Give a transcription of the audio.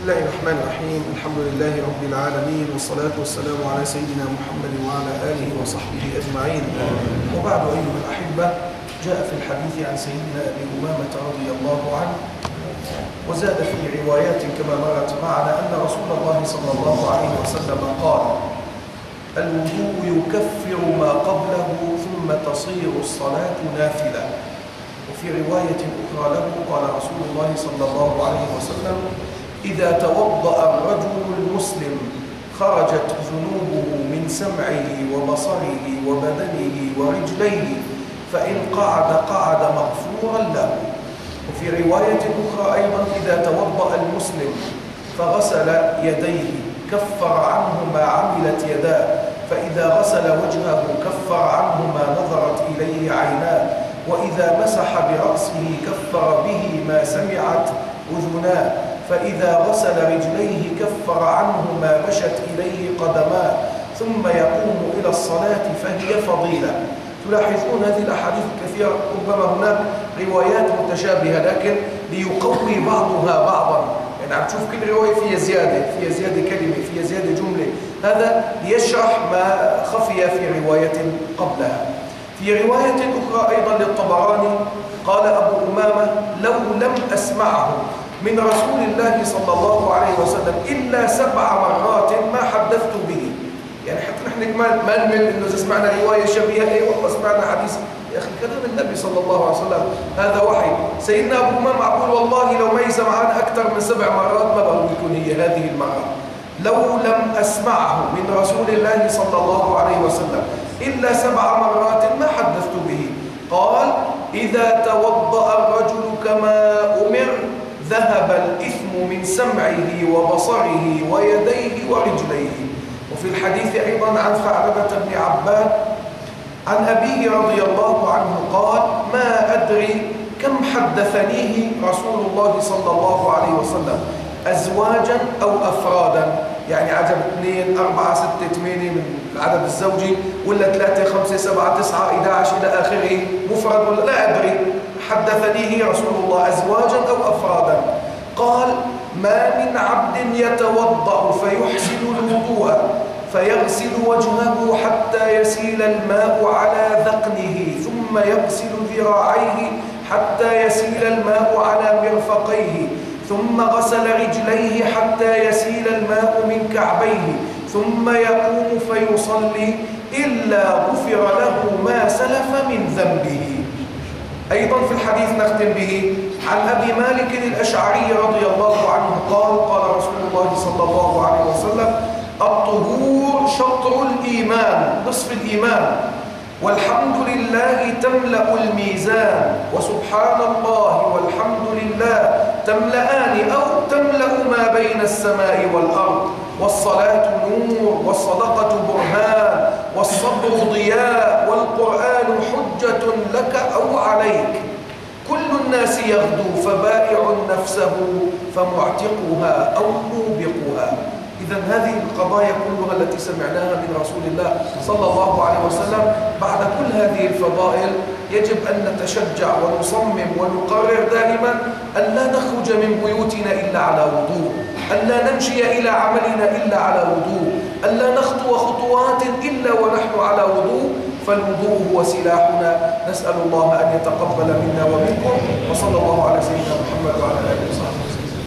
الله الرحمن الرحيم الحمد لله رب العالمين والصلاة والسلام على سيدنا محمد وعلى آله وصحبه أجمعين وبعد أيها الأحبة جاء في الحديث عن سيدنا أبي أمامة رضي الله عنه وزاد في روايات كما مرت معنا أن رسول الله صلى الله عليه وسلم قال الوضوء يكفر ما قبله ثم تصير الصلاة نافلة وفي رواية أخرى له قال رسول الله صلى الله عليه وسلم إذا توضأ الرجل المسلم خرجت ذنوبه من سمعه وبصره وبدنه ورجليه فإن قعد قعد مغفورا له. وفي رواية أخرى أيضا إذا توضأ المسلم فغسل يديه كفر عنه ما عملت يداه. فإذا غسل وجهه كفر عنه ما نظرت إليه عيناه. وإذا مسح برأسه كفر به ما سمعت أذناه. فإذا غسل رجليه كفر عنه ما مشت إليه قدماه ثم يقوم إلى الصلاة فهي فضيلة. تلاحظون هذه الأحاديث الكثيرة ربما هناك روايات متشابهة لكن ليقوي بعضها بعضا. يعني عم تشوف كل رواية فيها زيادة فيها زيادة كلمة فيها زيادة جملة. هذا ليشرح ما خفي في رواية قبلها. في رواية أخرى أيضا للطبراني قال أبو أمامة لو لم أسمعه من رسول الله صلى الله عليه وسلم إلا سبع مرات ما حدثت به. يعني حتى نحن ما ما نمل إنه إذا سمعنا رواية شبيهة اي والله سمعنا حديث. يا أخي كلام النبي صلى الله عليه وسلم هذا وحي. سيدنا أبو امام معقول والله لو ما سمعنا أكثر من سبع مرات ما بقول هي هذه المرة. لو لم أسمعه من رسول الله صلى الله عليه وسلم إلا سبع مرات ما حدثت به. قال إذا توضأ الرجل كما أمر ذهب الاثم من سمعه وبصره ويديه ورجليه. وفي الحديث أيضا عن ثعلبة بن عباد عن أبيه رضي الله عنه قال ما أدري كم حدثنيه رسول الله صلى الله عليه وسلم أزواجا أو أفرادا؟ يعني عدد اثنين أربعة ستة ثمانية من العدد الزوجي ولا ثلاثة خمسة سبعة تسعة 11 إلى آخره مفرد ولا لا أدري. حدثنيه رسول الله أزواجا أو أفرادا؟ قال ما من عبد يتوضأ فيحسن الوضوء فيغسل وجهه حتى يسيل الماء على ذقنه ثم يغسل ذراعيه حتى يسيل الماء على مرفقيه ثم غسل رجليه حتى يسيل الماء من كعبيه ثم يقوم فيصلي إلا غفر له ما سلف من ذنبه. أيضا في الحديث نختم به. عن أبي مالك الأشعري رضي الله عنه قال قال رسول الله صلى الله عليه وسلم الطهور شطر الإيمان نصف الإيمان. والحمد لله تملأ الميزان وسبحان الله والحمد لله تملأان أو تملأ ما بين السماء والأرض. والصلاة نور والصدقة برهان والصبر ضياء والقرآن عليك. كل الناس يغدو فبائع نفسه فمعتقها أو موبقها. إذا هذه القضايا كلها التي سمعناها من رسول الله صلى الله عليه وسلم بعد كل هذه الفضائل يجب أن نتشجع ونصمم ونقرر دائما أن لا نخرج من بيوتنا إلا على وضوء. أن لا نمشي إلى عملنا إلا على وضوء. أن لا نخطو خطوات إلا ونحن على وضوء. فالوضوء هو سلاحنا. نسأل الله أن يتقبل منا ومنكم. وصلى الله على سيدنا محمد وعلى آله وصحبه